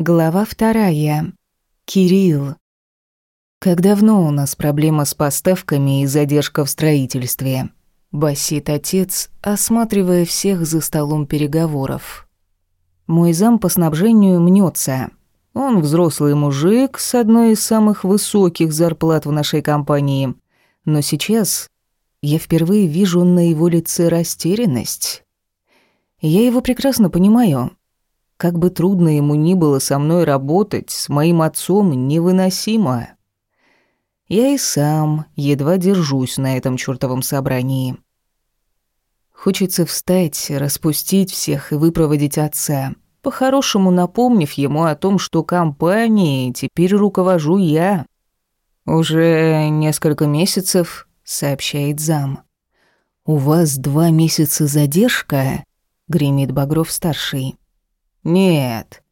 Глава вторая. Кирилл. Как давно у нас проблема с поставками и задержка в строительстве? Басит отец, осматривая всех за столом переговоров. Мой зам по снабжению мнется. Он взрослый мужик с одной из самых высоких зарплат в нашей компании. Но сейчас я впервые вижу на его лице растерянность. Я его прекрасно понимаю. Как бы трудно ему ни было со мной работать, с моим отцом невыносимо. Я и сам едва держусь на этом чёртовом собрании. Хочется встать, распустить всех и выпроводить отца, по-хорошему напомнив ему о том, что компанией теперь руковожу я. «Уже несколько месяцев», — сообщает зам. «У вас два месяца задержка?» — гремит Багров-старший. Нет.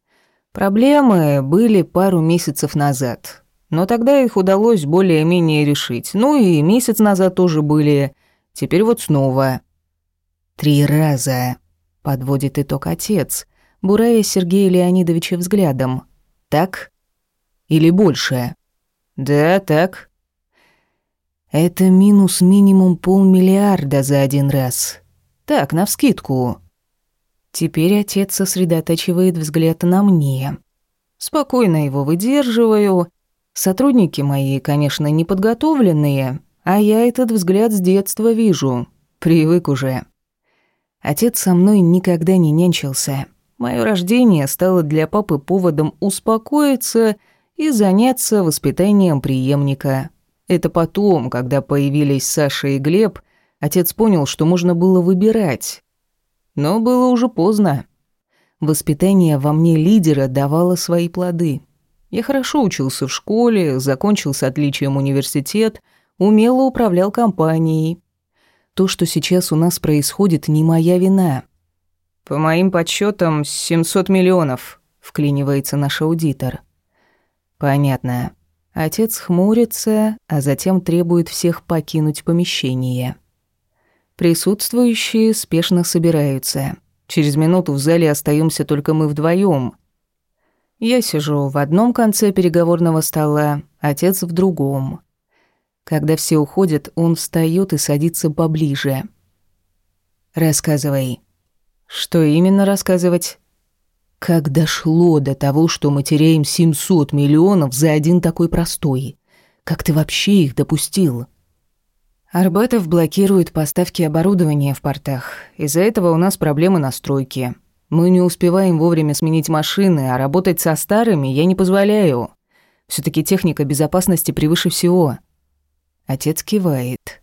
Проблемы были пару месяцев назад. Но тогда их удалось более-менее решить. Ну и месяц назад тоже были. Теперь вот снова. Три раза. Подводит итог отец, буравя Сергея Леонидовича взглядом. Так? Или больше? Да, так. Это минус минимум полмиллиарда за один раз. Так, навскидку. Теперь отец сосредотачивает взгляд на мне. Спокойно его выдерживаю. Сотрудники мои, конечно, неподготовленные, а я этот взгляд с детства вижу. Привык уже. Отец со мной никогда не нянчился. Мое рождение стало для папы поводом успокоиться и заняться воспитанием преемника. Это потом, когда появились Саша и Глеб, отец понял, что можно было выбирать, но было уже поздно. Воспитание во мне лидера давало свои плоды. Я хорошо учился в школе, закончил с отличием университет, умело управлял компанией. То, что сейчас у нас происходит, не моя вина. По моим подсчетам, 700 миллионов, вклинивается наш аудитор. Понятно. Отец хмурится, а затем требует всех покинуть помещение. Присутствующие спешно собираются. Через минуту в зале остаемся только мы вдвоем. Я сижу в одном конце переговорного стола, отец в другом. Когда все уходят, он встает и садится поближе. «Рассказывай». «Что именно рассказывать?» «Как дошло до того, что мы теряем 700 миллионов за один такой простой? Как ты вообще их допустил?» Арбатов блокирует поставки оборудования в портах. Из-за этого у нас проблемы на стройке. Мы не успеваем вовремя сменить машины, а работать со старыми я не позволяю. все таки техника безопасности превыше всего. Отец кивает.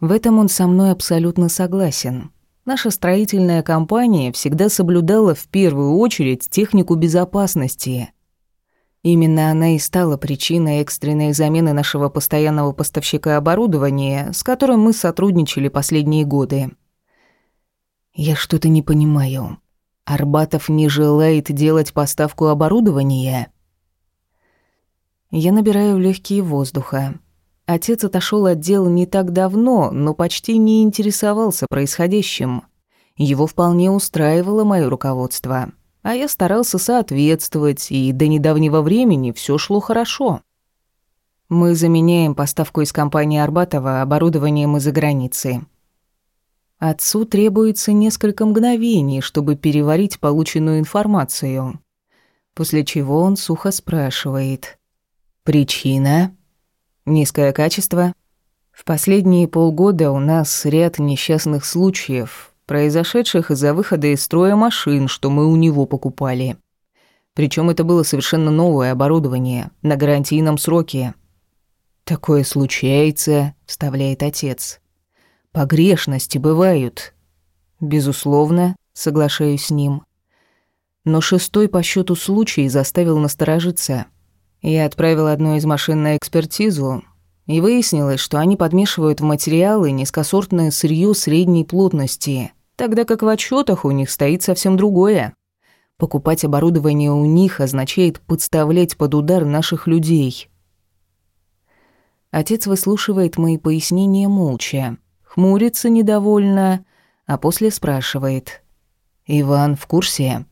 В этом он со мной абсолютно согласен. Наша строительная компания всегда соблюдала в первую очередь технику безопасности – Именно она и стала причиной экстренной замены нашего постоянного поставщика оборудования, с которым мы сотрудничали последние годы. Я что-то не понимаю. Арбатов не желает делать поставку оборудования. Я набираю легкие воздуха. Отец отошел от дел не так давно, но почти не интересовался происходящим. Его вполне устраивало мое руководство а я старался соответствовать, и до недавнего времени все шло хорошо. Мы заменяем поставку из компании Арбатова оборудованием из-за границы. Отцу требуется несколько мгновений, чтобы переварить полученную информацию, после чего он сухо спрашивает. «Причина?» «Низкое качество?» В последние полгода у нас ряд несчастных случаев, произошедших из-за выхода из строя машин, что мы у него покупали. Причем это было совершенно новое оборудование, на гарантийном сроке. «Такое случается», — вставляет отец. «Погрешности бывают». «Безусловно», — соглашаюсь с ним. Но шестой по счету случай заставил насторожиться. Я отправил одну из машин на экспертизу, и выяснилось, что они подмешивают в материалы низкосортное сырье средней плотности, тогда как в отчетах у них стоит совсем другое. Покупать оборудование у них означает подставлять под удар наших людей. Отец выслушивает мои пояснения молча, хмурится недовольно, а после спрашивает. «Иван в курсе?»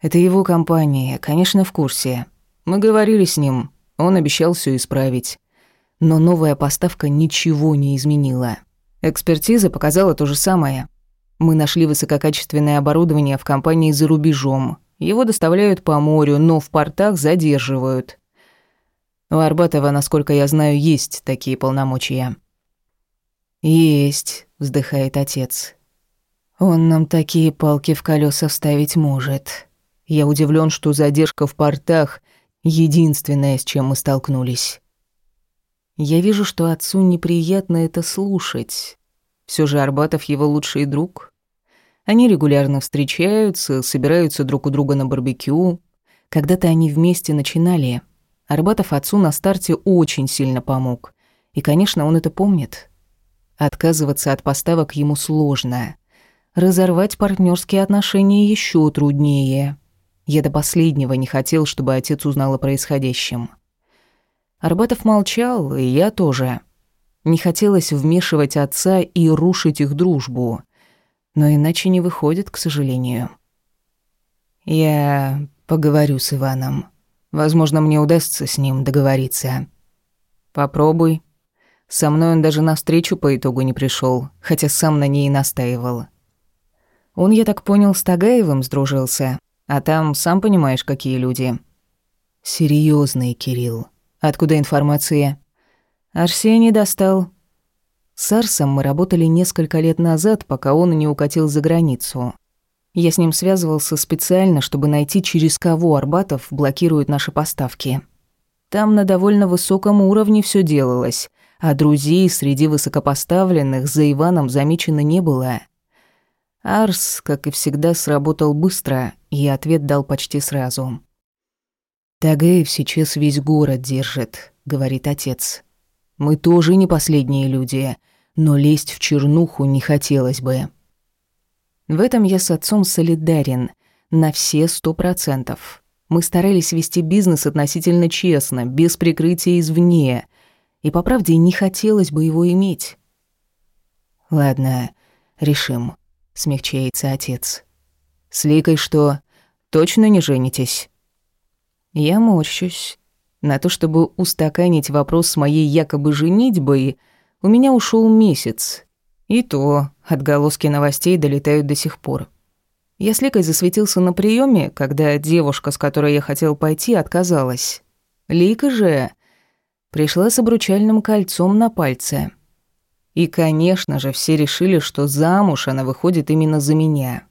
Это его компания, конечно, в курсе. Мы говорили с ним, он обещал все исправить. Но новая поставка ничего не изменила. Экспертиза показала то же самое. Мы нашли высококачественное оборудование в компании за рубежом. Его доставляют по морю, но в портах задерживают. У Арбатова, насколько я знаю, есть такие полномочия. «Есть», — вздыхает отец. «Он нам такие палки в колеса вставить может. Я удивлен, что задержка в портах — единственное, с чем мы столкнулись». Я вижу, что отцу неприятно это слушать. Все же Арбатов его лучший друг. Они регулярно встречаются, собираются друг у друга на барбекю. Когда-то они вместе начинали. Арбатов отцу на старте очень сильно помог. И, конечно, он это помнит. Отказываться от поставок ему сложно. Разорвать партнерские отношения еще труднее. Я до последнего не хотел, чтобы отец узнал о происходящем. Арбатов молчал, и я тоже. Не хотелось вмешивать отца и рушить их дружбу но иначе не выходит, к сожалению. Я поговорю с Иваном. Возможно, мне удастся с ним договориться. Попробуй. Со мной он даже на встречу по итогу не пришел, хотя сам на ней настаивал. Он, я так понял, с Тагаевым сдружился, а там, сам понимаешь, какие люди. Серьезный, Кирилл. Откуда информация? Арсений достал. С Арсом мы работали несколько лет назад, пока он не укатил за границу. Я с ним связывался специально, чтобы найти, через кого Арбатов блокирует наши поставки. Там на довольно высоком уровне все делалось, а друзей среди высокопоставленных за Иваном замечено не было. Арс, как и всегда, сработал быстро, и ответ дал почти сразу. «Тагаев сейчас весь город держит», — говорит отец. «Мы тоже не последние люди но лезть в чернуху не хотелось бы. В этом я с отцом солидарен на все сто процентов. Мы старались вести бизнес относительно честно, без прикрытия извне, и, по правде, не хотелось бы его иметь. «Ладно, решим», — смягчается отец. «С Ликой что, точно не женитесь?» Я морщусь. На то, чтобы устаканить вопрос с моей якобы женитьбой — у меня ушел месяц. И то отголоски новостей долетают до сих пор. Я с Ликой засветился на приеме, когда девушка, с которой я хотел пойти, отказалась. Лика же пришла с обручальным кольцом на пальце. И, конечно же, все решили, что замуж она выходит именно за меня.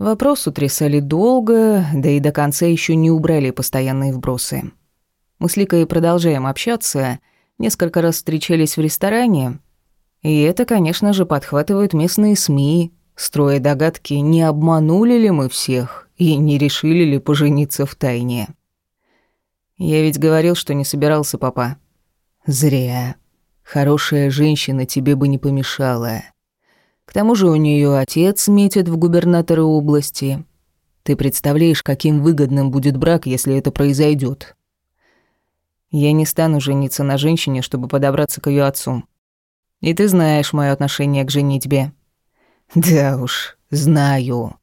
Вопрос утрясали долго, да и до конца еще не убрали постоянные вбросы. Мы с Ликой продолжаем общаться, Несколько раз встречались в ресторане. И это, конечно же, подхватывают местные СМИ, строя догадки, не обманули ли мы всех и не решили ли пожениться в тайне. Я ведь говорил, что не собирался, папа. Зря. Хорошая женщина тебе бы не помешала. К тому же у нее отец метит в губернаторы области. Ты представляешь, каким выгодным будет брак, если это произойдет. Я не стану жениться на женщине, чтобы подобраться к ее отцу. И ты знаешь мое отношение к женитьбе. Да уж, знаю.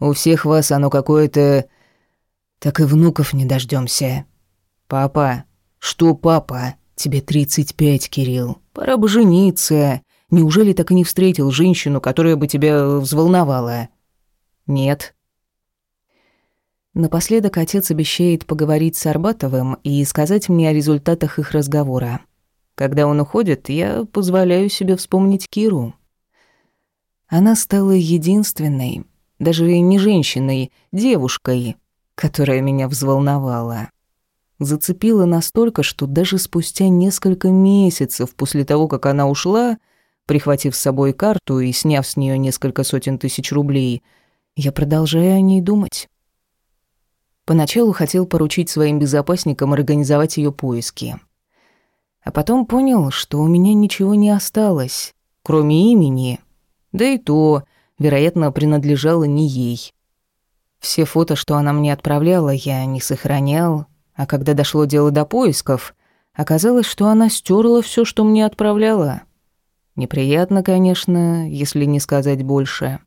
У всех вас оно какое-то... Так и внуков не дождемся. Папа. Что, папа? Тебе 35, Кирилл. Пора бы жениться. Неужели так и не встретил женщину, которая бы тебя взволновала? Нет. Напоследок отец обещает поговорить с Арбатовым и сказать мне о результатах их разговора. Когда он уходит, я позволяю себе вспомнить Киру. Она стала единственной, даже не женщиной, девушкой, которая меня взволновала. Зацепила настолько, что даже спустя несколько месяцев после того, как она ушла, прихватив с собой карту и сняв с нее несколько сотен тысяч рублей, я продолжаю о ней думать. Поначалу хотел поручить своим безопасникам организовать ее поиски. А потом понял, что у меня ничего не осталось, кроме имени. Да и то, вероятно, принадлежало не ей. Все фото, что она мне отправляла, я не сохранял, а когда дошло дело до поисков, оказалось, что она стерла все, что мне отправляла. Неприятно, конечно, если не сказать больше.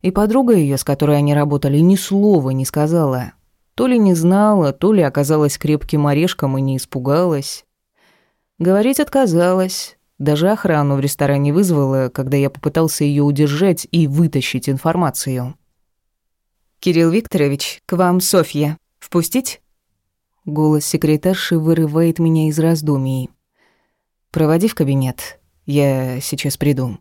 И подруга ее, с которой они работали, ни слова не сказала. То ли не знала, то ли оказалась крепким орешком и не испугалась. Говорить отказалась. Даже охрану в ресторане вызвала, когда я попытался ее удержать и вытащить информацию. «Кирилл Викторович, к вам Софья. Впустить?» Голос секретарши вырывает меня из раздумий. «Проводи в кабинет. Я сейчас приду».